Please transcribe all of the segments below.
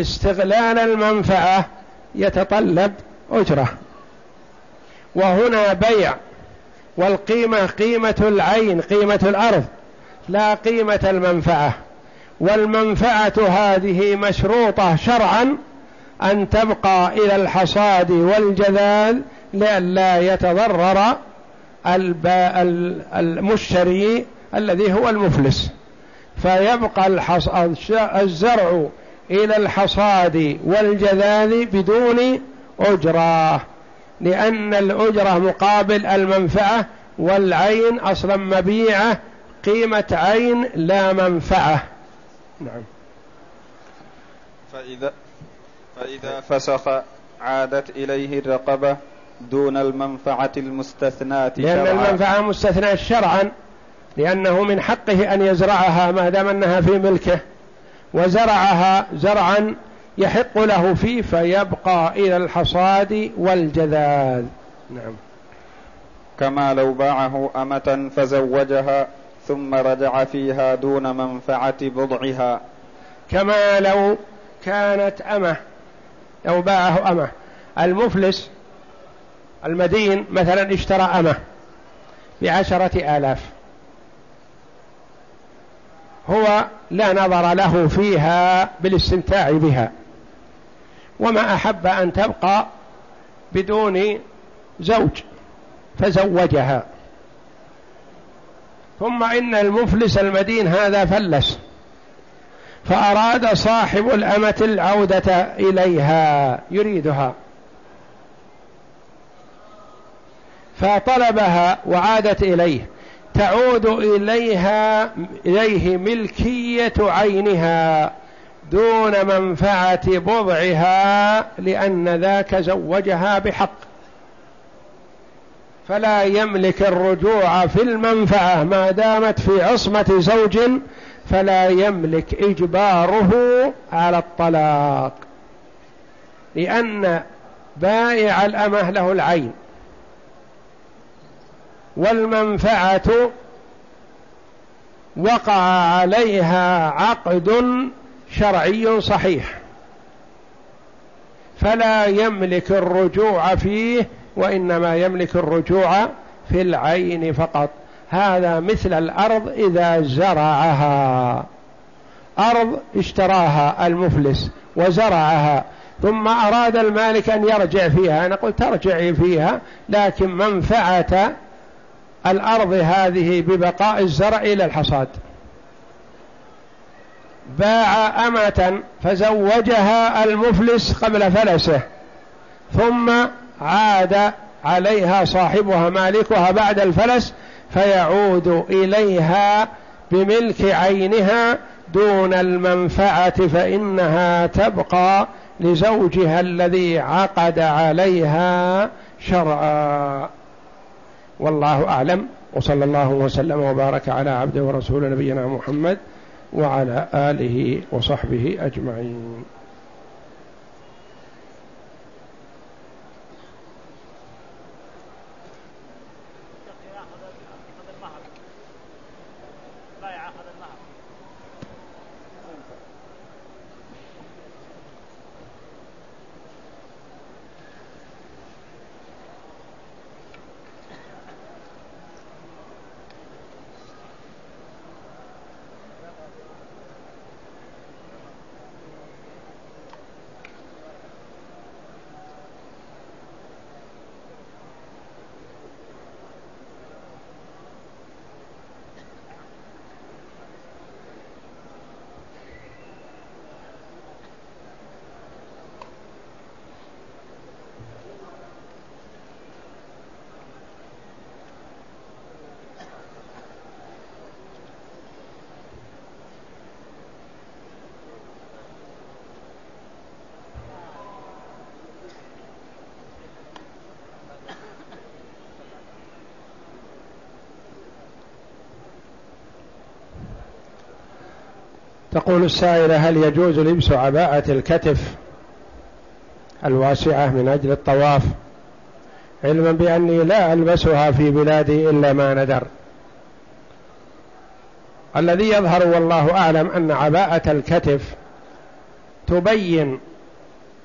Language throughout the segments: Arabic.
استغلال المنفعة يتطلب أجرة. وهنا بيع والقيمة قيمة العين قيمة الأرض لا قيمة المنفعة. والمنفعة هذه مشروطة شرعا أن تبقى إلى الحصاد والجذاذ لئلا يتضرر المشتري الذي هو المفلس. فيبقى الزرع إلى الحصاد والجذاذ بدون أجرة لأن الأجرة مقابل المنفعة والعين أصلا مبيعة قيمة عين لا منفعة. نعم. فإذا, فإذا فسخ عادت إليه الرقبة دون المنفعة المستثناة لأن شرعا. المنفعة مستثناة شرعا لأنه من حقه أن يزرعها ما دام أنها في ملكه. وزرعها زرعا يحق له فيه فيبقى إلى الحصاد والجذاذ. نعم. كما لو باعه أمة فزوجها ثم رجع فيها دون منفعة بضعها. كما لو كانت أمة لو باعه أمة. المفلس المدين مثلا اشترى أمة بعشرة آلاف. هو لا نظر له فيها بالاستمتاع بها. وما أحب أن تبقى بدون زوج فزوجها. ثم إن المفلس المدين هذا فلس فأراد صاحب الأمة العودة إليها يريدها. فطلبها وعادت إليه. تعود إليها إليه ملكية عينها دون منفعة بضعها لأن ذاك زوجها بحق. فلا يملك الرجوع في المنفعة ما دامت في عصمة زوج فلا يملك إجباره على الطلاق. لأن بائع الأمة له العين. والمنفعة وقع عليها عقد شرعي صحيح. فلا يملك الرجوع فيه وإنما يملك الرجوع في العين فقط. هذا مثل الأرض إذا زرعها. أرض اشتراها المفلس وزرعها ثم أراد المالك أن يرجع فيها. قلت ترجعي فيها لكن منفعة الأرض هذه ببقاء الزرع إلى الحصاد. باع أمة فزوجها المفلس قبل فلسه ثم عاد عليها صاحبها مالكها بعد الفلس فيعود إليها بملك عينها دون المنفعة فإنها تبقى لزوجها الذي عقد عليها شرعا. والله أعلم. وصلى الله وسلم وبارك على عبده ورسول نبينا محمد وعلى آله وصحبه أجمعين. تقول السائلة هل يجوز لبس عباءة الكتف الواسعة من أجل الطواف؟ علما بأني لا ألبسها في بلادي إلا ما ندر. الذي يظهر والله أعلم أن عباءة الكتف تبين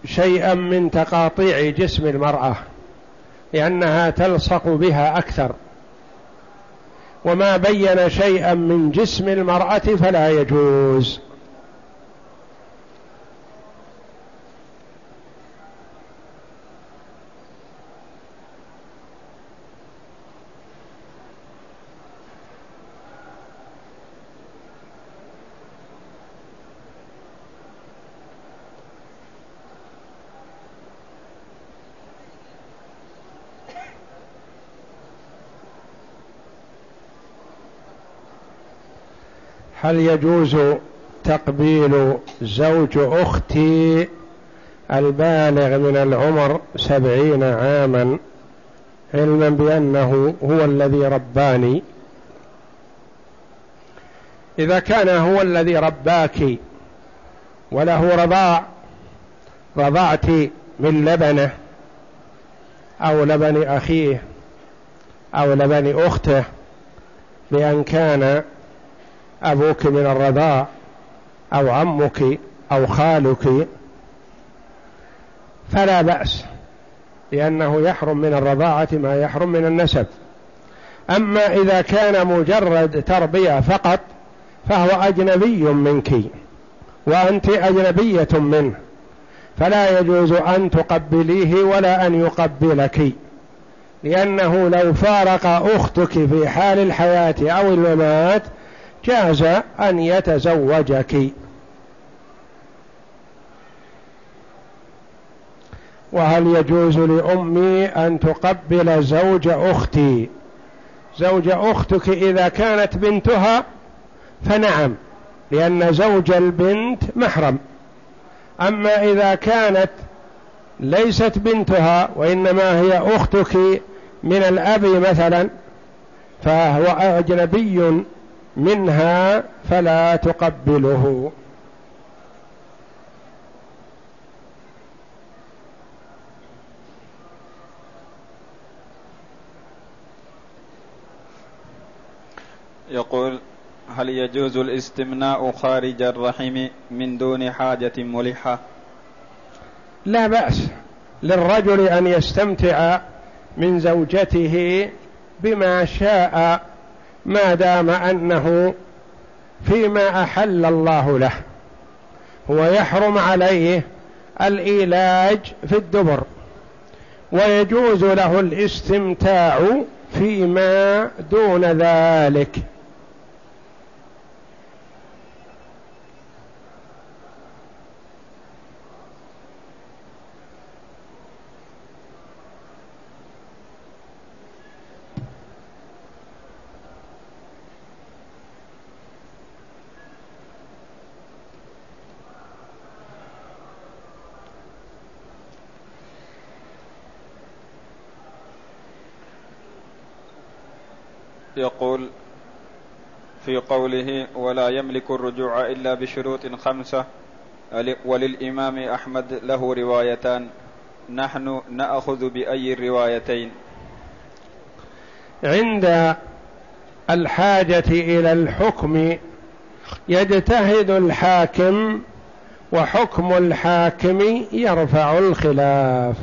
شيئا من تقاطيع جسم المرأة لأنها تلصق بها أكثر. وما بين شيئا من جسم المرأة فلا يجوز. هل يجوز تقبيل زوج أختي البالغ من العمر سبعين عاما علما بأنه هو الذي رباني؟ إذا كان هو الذي رباك وله رضاع رضعت من لبنه أو لبن أخيه أو لبن أخته بأن كان أبوك من الرضاع أو عمك أو خالك. فلا بأس لأنه يحرم من الرضاعة ما يحرم من النسب. أما إذا كان مجرد تربية فقط فهو أجنبي منك وأنت أجنبية منه. فلا يجوز أن تقبليه ولا أن يقبلك لأنه لو فارق أختك في حال الحياة أو الممات جاز أن يتزوجك. وهل يجوز لأمي أن تقبل زوج أختي؟ زوج أختك إذا كانت بنتها؟ فنعم لأن زوج البنت محرم. أما إذا كانت ليست بنتها وإنما هي أختك من الأب مثلا فهو أجنبي منها فلا تقبله. يقول هل يجوز الاستمناء خارج الرحم من دون حاجة ملحة؟ لا بأس. للرجل أن يستمتع من زوجته بما شاء ما دام أنه فيما أحل الله له هو يحرم عليه الإيلاج في الدبر ويجوز له الاستمتاع فيما دون ذلك. يقول في قوله ولا يملك الرجوع إلا بشروط خمسة. وللإمام أحمد له روايتان. نحن نأخذ بأي الروايتين؟ عند الحاجة إلى الحكم يجتهد الحاكم وحكم الحاكم يرفع الخلاف.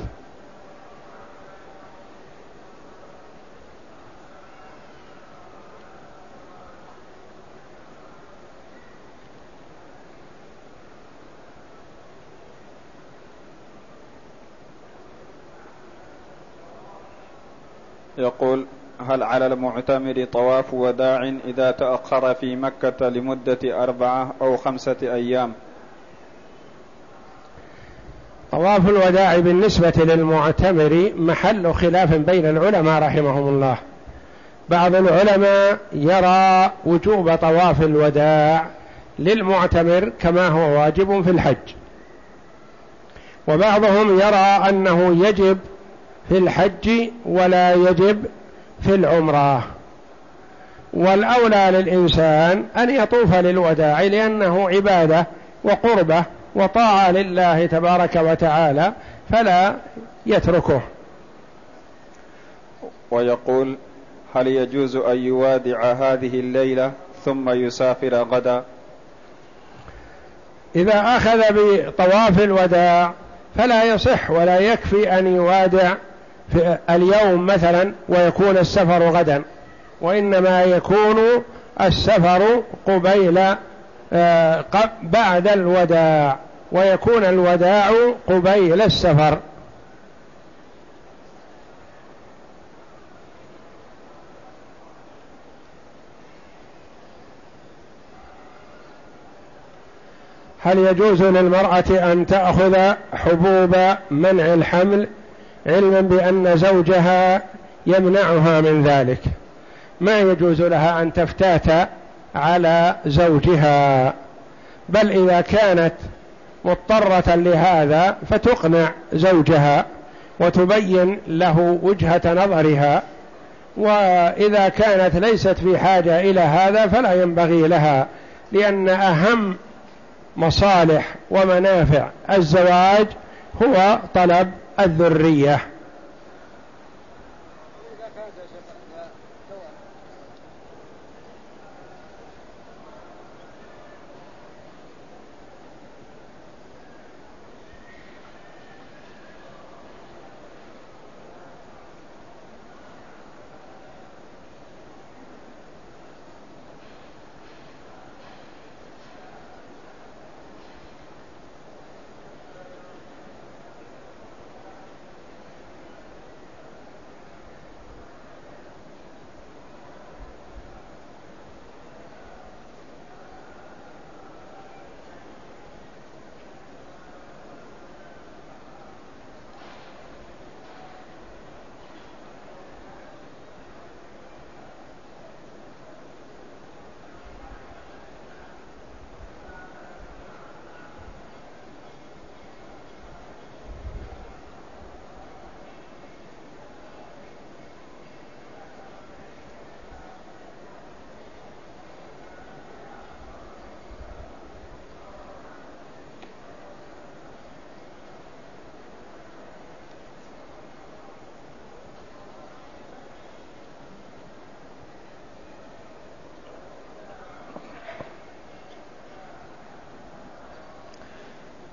يقول هل على المعتمر طواف وداع إذا تأخر في مكة لمدة أربعة أو خمسة أيام؟ طواف الوداع بالنسبة للمعتمر محل خلاف بين العلماء رحمهم الله. بعض العلماء يرى وجوب طواف الوداع للمعتمر كما هو واجب في الحج. وبعضهم يرى أنه يجب في الحج ولا يجب في العمرة. والأولى للإنسان أن يطوف للوداع لأنه عبادة وقربة وطاعة لله تبارك وتعالى فلا يتركه. ويقول هل يجوز أن يوادع هذه الليلة ثم يسافر غدا؟ إذا أخذ بطواف الوداع فلا يصح ولا يكفي أن يوادع في اليوم مثلا ويكون السفر غدا وإنما يكون السفر قبيل آه، بعد الوداع ويكون الوداع قبيل السفر. هل يجوز للمرأة أن تأخذ حبوب منع الحمل؟ علما بأن زوجها يمنعها من ذلك. ما يجوز لها أن تفتات على زوجها. بل إذا كانت مضطرة لهذا فتقنع زوجها وتبين له وجهة نظرها. وإذا كانت ليست في حاجة إلى هذا فلا ينبغي لها لأن أهم مصالح ومنافع الزواج هو طلب الذرية.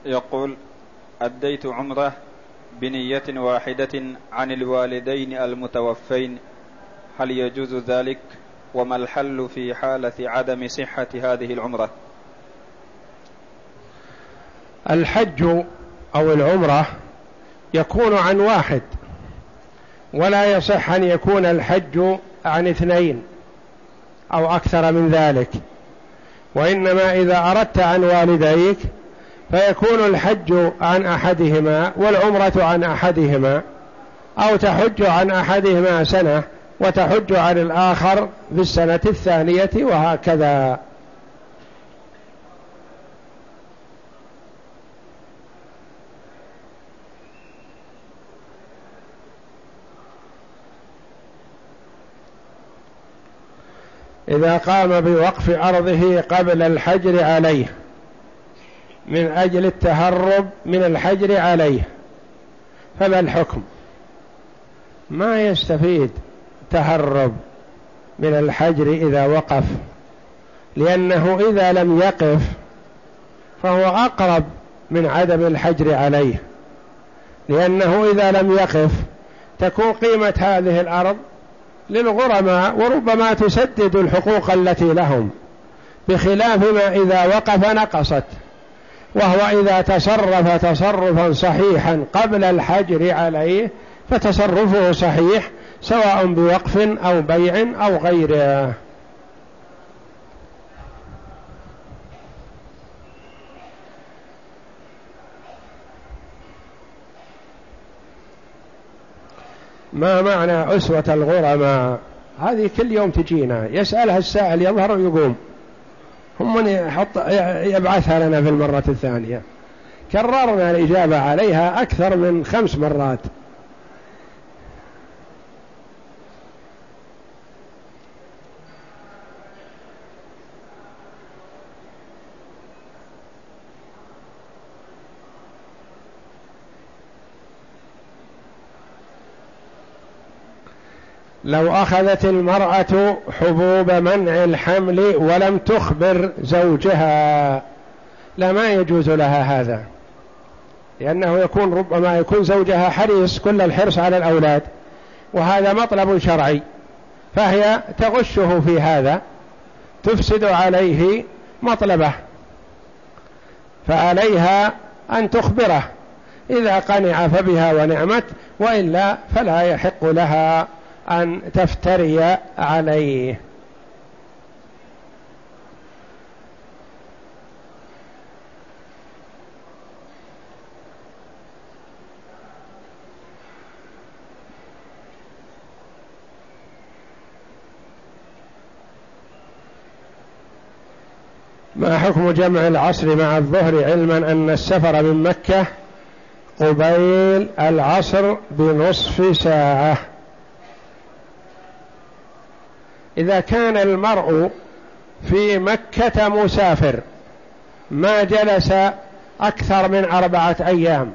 يقول أديت عمرة بنية واحدة عن الوالدين المتوفين. هل يجوز ذلك؟ وما الحل في حالة عدم صحة هذه العمرة؟ الحج أو العمرة يكون عن واحد ولا يصح أن يكون الحج عن اثنين أو أكثر من ذلك. وإنما إذا أردت عن والديك فيكون الحج عن أحدهما والعمرة عن أحدهما أو تحج عن أحدهما سنة وتحج عن الآخر في السنة الثانية وهكذا. إذا قام بوقف أرضه قبل الحجر عليه من أجل التهرب من الحجر عليه. فما الحكم؟ ما يستفيد تهرب من الحجر إذا وقف لأنه إذا لم يقف فهو أقرب من عدم الحجر عليه. لأنه إذا لم يقف تكون قيمة هذه الأرض للغرماء وربما تسدد الحقوق التي لهم بخلاف ما إذا وقف نقصت. وهو إذا تصرف تصرفا صحيحا قبل الحجر عليه فتصرفه صحيح سواء بوقف أو بيع أو غيره. ما معنى أسوة الغرماء؟ هذه كل يوم تجينا يسألها السائل يظهر ويقوم. هم من يحط يبعثها لنا في المرة الثانية. كررنا الإجابة عليها أكثر من خمس مرات. لو أخذت المرأة حبوب منع الحمل ولم تخبر زوجها لا ما يجوز لها هذا؟ لأنه يكون ربما يكون زوجها حريص كل الحرص على الأولاد وهذا مطلب شرعي فهي تغشه في هذا تفسد عليه مطلبه فعليها أن تخبره إذا قنع فبها ونعمت وإلا فلا يحق لها أن تفتري عليه. ما حكم جمع العصر مع الظهر علما أن السفر من مكة قبيل العصر بنصف ساعة؟ إذا كان المرء في مكة مسافر ما جلس أكثر من أربعة أيام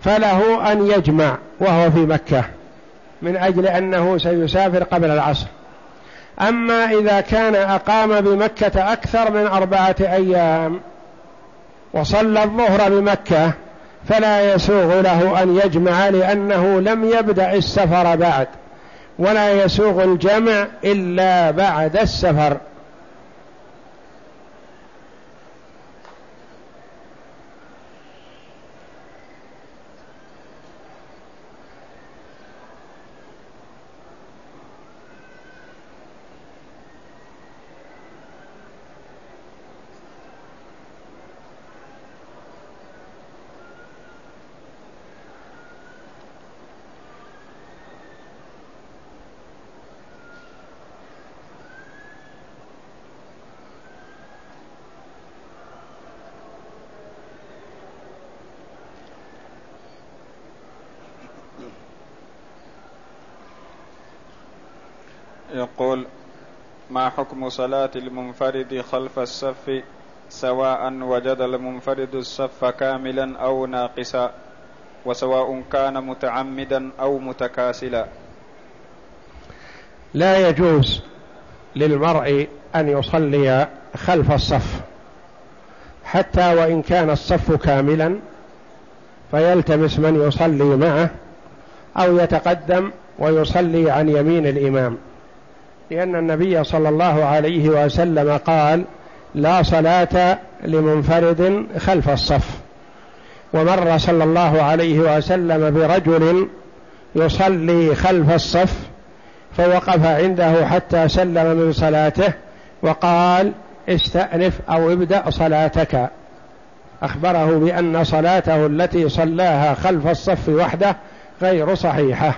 فله أن يجمع وهو في مكة من أجل أنه سيسافر قبل العصر. أما إذا كان أقام بمكة أكثر من أربعة أيام وصلى الظهر بمكة فلا يسوغ له أن يجمع لأنه لم يبدأ السفر بعد. ولا يسوغ الجمع إلا بعد السفر. يقول ما حكم صلاة المنفرد خلف الصف سواء وجد المنفرد الصف كاملا أو ناقصا وسواء كان متعمدا أو متكاسلا؟ لا يجوز للمرء أن يصلي خلف الصف حتى وإن كان الصف كاملا فيلتمس من يصلي معه أو يتقدم ويصلي عن يمين الإمام. لأن النبي صلى الله عليه وسلم قال لا صلاة لمنفرد خلف الصف. ومر صلى الله عليه وسلم برجل يصلي خلف الصف فوقف عنده حتى سلم من صلاته وقال استأنف أو ابدأ صلاتك. أخبره بأن صلاته التي صلاها خلف الصف وحده غير صحيحة.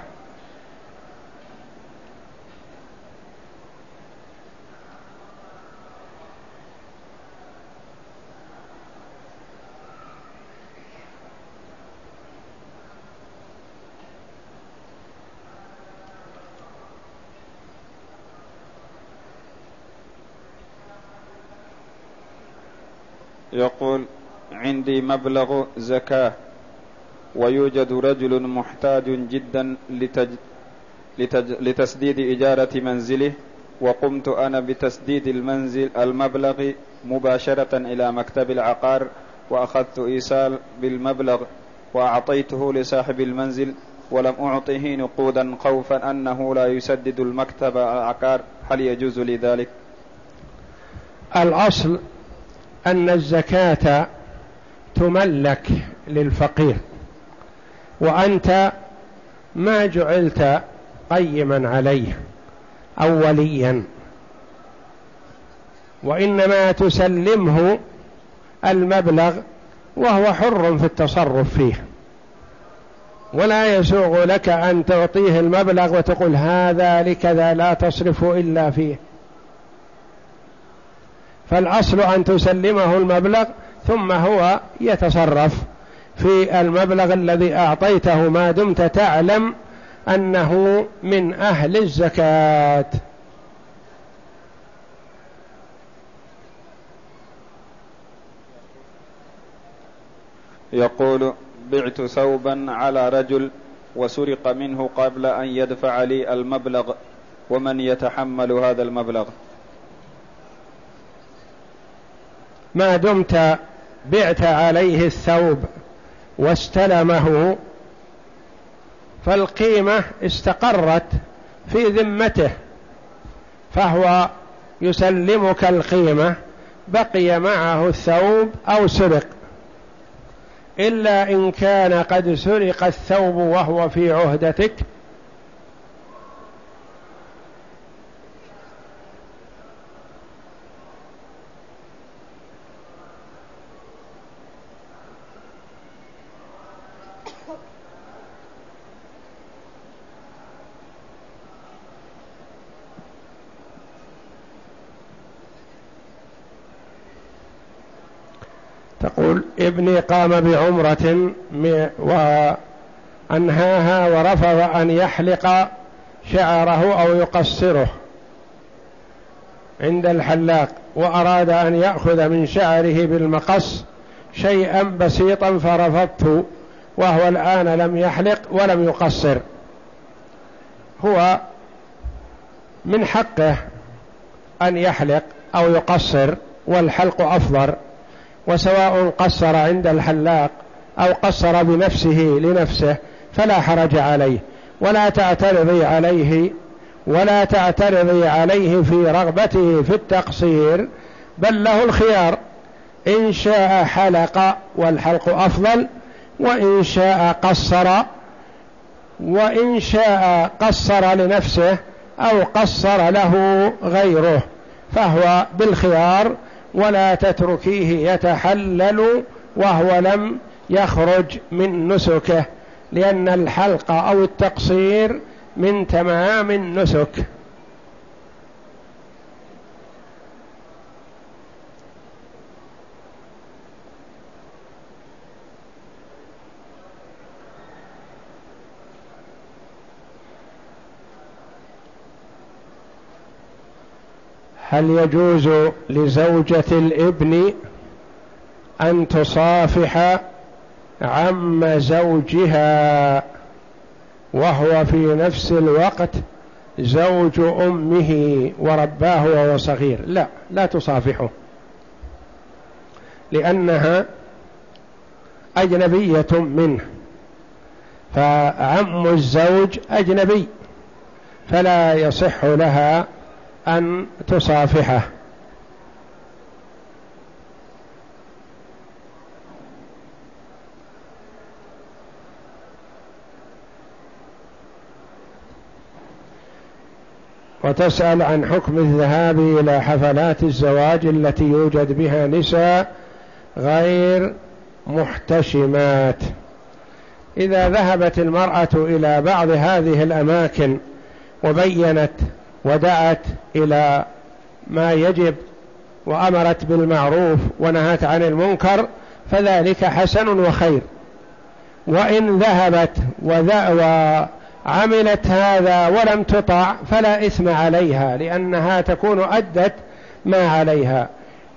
يقول عندي مبلغ زكاة ويوجد رجل محتاج جدا لتج... لتج... لتسديد إجارة منزله وقمت أنا بتسديد المنزل المبلغ مباشرة إلى مكتب العقار وأخذت إيصال بالمبلغ وأعطيته لصاحب المنزل ولم أعطه نقودا خوفا أنه لا يسدد المكتب العقار هل يجوز لي ذلك الأصل أن الزكاة تملك للفقير وأنت ما جعلت قيما عليه أو وليا وإنما تسلمه المبلغ وهو حر في التصرف فيه. ولا يسوغ لك أن تعطيه المبلغ وتقول هذا لكذا لا تصرف إلا فيه. فالأصل أن تسلمه المبلغ ثم هو يتصرف في المبلغ الذي أعطيته ما دمت تعلم أنه من أهل الزكاة. يقول بعت ثوبا على رجل وسرق منه قبل أن يدفع لي المبلغ ومن يتحمل هذا المبلغ؟ ما دمت بعت عليه الثوب واستلمه فالقيمة استقرت في ذمته فهو يسلمك القيمة بقي معه الثوب أو سرق. إلا إن كان قد سرق الثوب وهو في عهدتك تقول ابني قام بعمرة وأنهاها ورفض أن يحلق شعره أو يقصره عند الحلاق وأراد أن يأخذ من شعره بالمقص شيئا بسيطا فرفضت وهو الآن لم يحلق ولم يقصر. هو من حقه أن يحلق أو يقصر والحلق أفضل. وسواء قصر عند الحلاق أو قصر بنفسه لنفسه فلا حرج عليه ولا تعترضي عليه ولا تعترضي عليه في رغبته في التقصير بل له الخيار. إن شاء حلق والحلق أفضل وإن شاء قصر وإن شاء قصر لنفسه أو قصر له غيره فهو بالخيار ولا تتركيه يتحلل وهو لم يخرج من نسكه لأن الحلق أو التقصير من تمام النسك. هل يجوز لزوجة الابن أن تصافح عم زوجها وهو في نفس الوقت زوج أمه ورباه وهو صغير؟ لا لا تصافحه. لأنها أجنبية منه. فعم الزوج أجنبي فلا يصح لها أن تصافحه. وتسأل عن حكم الذهاب إلى حفلات الزواج التي يوجد بها نساء غير محتشمات. إذا ذهبت المرأة إلى بعض هذه الأماكن وبينت ودعت إلى ما يجب وأمرت بالمعروف ونهت عن المنكر فذلك حسن وخير. وإن ذهبت وعملت هذا ولم تطع فلا إثم عليها لأنها تكون أدت ما عليها.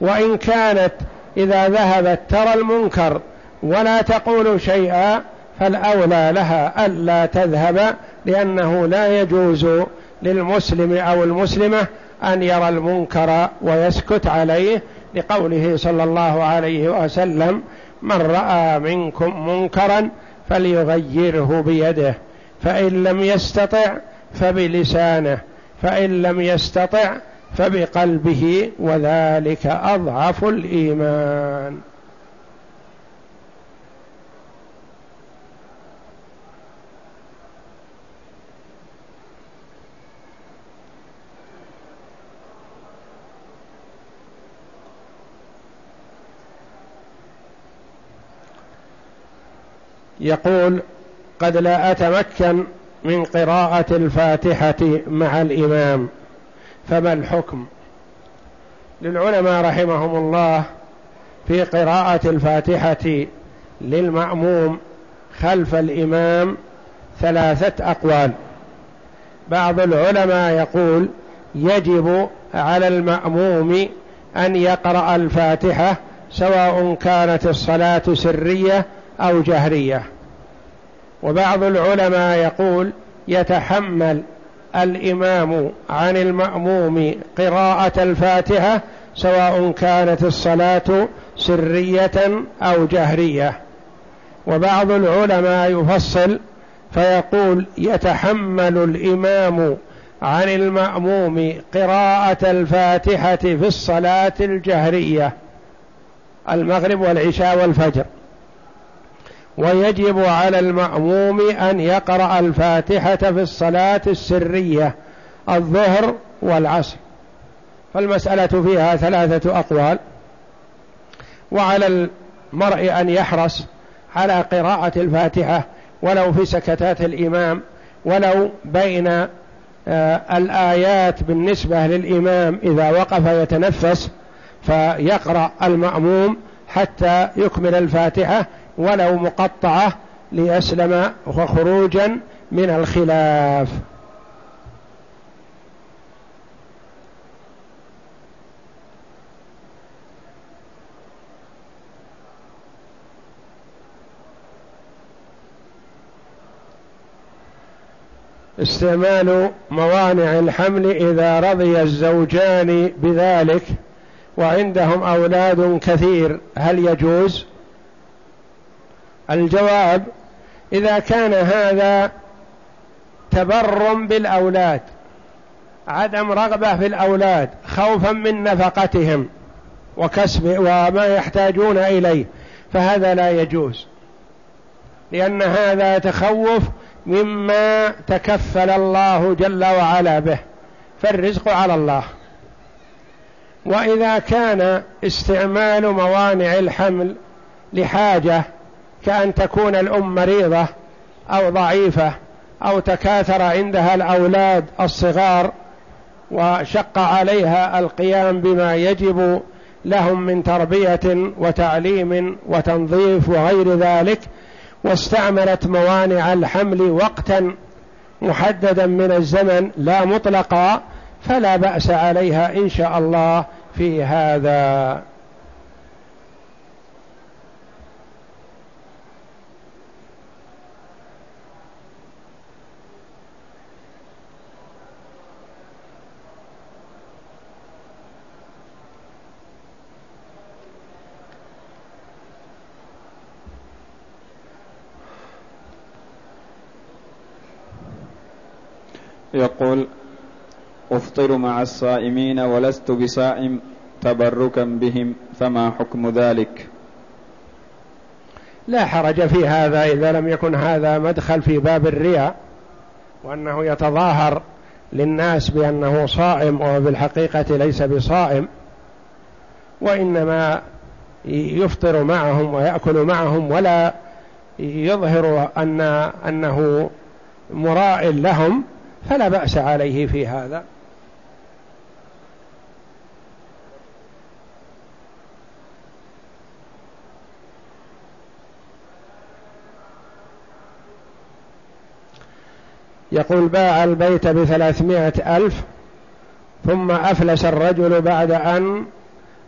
وإن كانت إذا ذهبت ترى المنكر ولا تقول شيئا فالأولى لها ألا تذهب لأنه لا يجوز للمسلم أو المسلمة أن يرى المنكر ويسكت عليه لقوله صلى الله عليه وسلم من رأى منكم منكرا فليغيره بيده فإن لم يستطع فبلسانه فإن لم يستطع فبقلبه وذلك أضعف الإيمان. يقول قد لا أتمكن من قراءة الفاتحة مع الإمام فما الحكم؟ للعلماء رحمهم الله في قراءة الفاتحة للمأموم خلف الإمام ثلاثة أقوال. بعض العلماء يقول يجب على المأموم أن يقرأ الفاتحة سواء كانت الصلاة سرية أو جهرية. وبعض العلماء يقول يتحمل الإمام عن المأموم قراءة الفاتحة سواء كانت الصلاة سرية أو جهرية. وبعض العلماء يفصل فيقول يتحمل الإمام عن المأموم قراءة الفاتحة في الصلاة الجهرية. المغرب والعشاء والفجر. ويجب على المأموم أن يقرأ الفاتحة في الصلاة السرية الظهر والعصر. فالمسألة فيها ثلاثة أقوال. وعلى المرء أن يحرص على قراءة الفاتحة ولو في سكتات الإمام ولو بين آه الآيات بالنسبة للإمام إذا وقف يتنفس فيقرأ المأموم حتى يكمل الفاتحة ولو مقطعة ليسلم وخروجا من الخلاف. استعمال موانع الحمل إذا رضي الزوجان بذلك وعندهم أولاد كثير هل يجوز؟ الجواب إذا كان هذا تبر بالأولاد عدم رغبة في الأولاد خوفا من نفقتهم وكسب وما يحتاجون إليه فهذا لا يجوز. لأن هذا تخوف مما تكفل الله جل وعلا به فالرزق على الله. وإذا كان استعمال موانع الحمل لحاجة كأن تكون الأم مريضة أو ضعيفة أو تكاثر عندها الأولاد الصغار وشق عليها القيام بما يجب لهم من تربية وتعليم وتنظيف وغير ذلك واستعملت موانع الحمل وقتا محددا من الزمن لا مطلقا فلا بأس عليها إن شاء الله في هذا. يقول أفطر مع الصائمين ولست بصائم تبركا بهم فما حكم ذلك؟ لا حرج في هذا إذا لم يكن هذا مدخل في باب الرياء وأنه يتظاهر للناس بأنه صائم وبالحقيقة ليس بصائم وإنما يفطر معهم ويأكل معهم ولا يظهر أن أنه مراء لهم فلا بأس عليه في هذا. يقول باع البيت بثلاثمائة ألف ثم أفلس الرجل بعد أن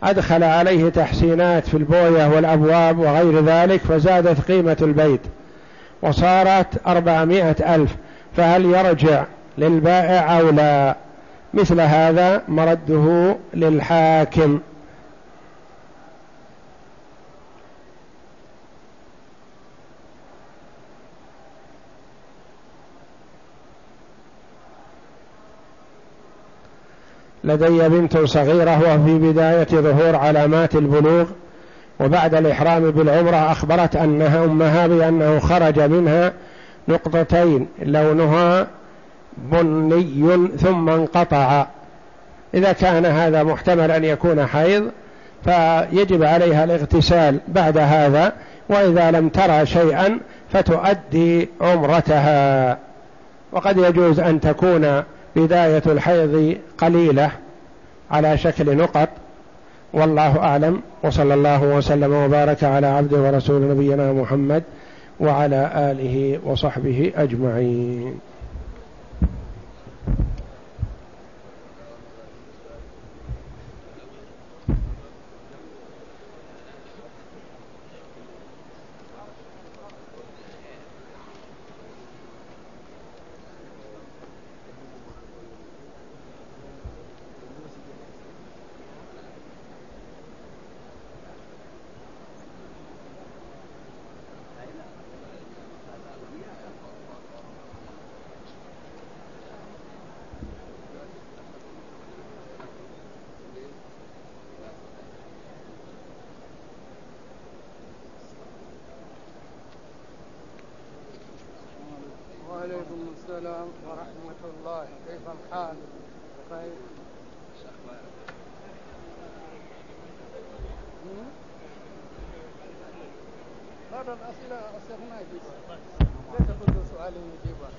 أدخل عليه تحسينات في البوية والأبواب وغير ذلك فزادت قيمة البيت وصارت أربعمائة ألف. فهل يرجع للبائع أو لا. مثل هذا مرده للحاكم. لدي بنت صغيرة وفي بداية ظهور علامات البلوغ وبعد الإحرام بالعمرة أخبرت أنها أمها بأنه خرج منها نقطتين لونها بني ثم انقطع. إذا كان هذا محتمل أن يكون حيض فيجب عليها الاغتسال بعد هذا وإذا لم ترى شيئا فتؤدي عمرتها. وقد يجوز أن تكون بداية الحيض قليلة على شكل نقط. والله أعلم. وصلى الله وسلم وبارك على عبد ورسول نبينا محمد وعلى آله وصحبه أجمعين. الأسئلة أستاذ ما يجيبها ليس كل سؤال يجيبها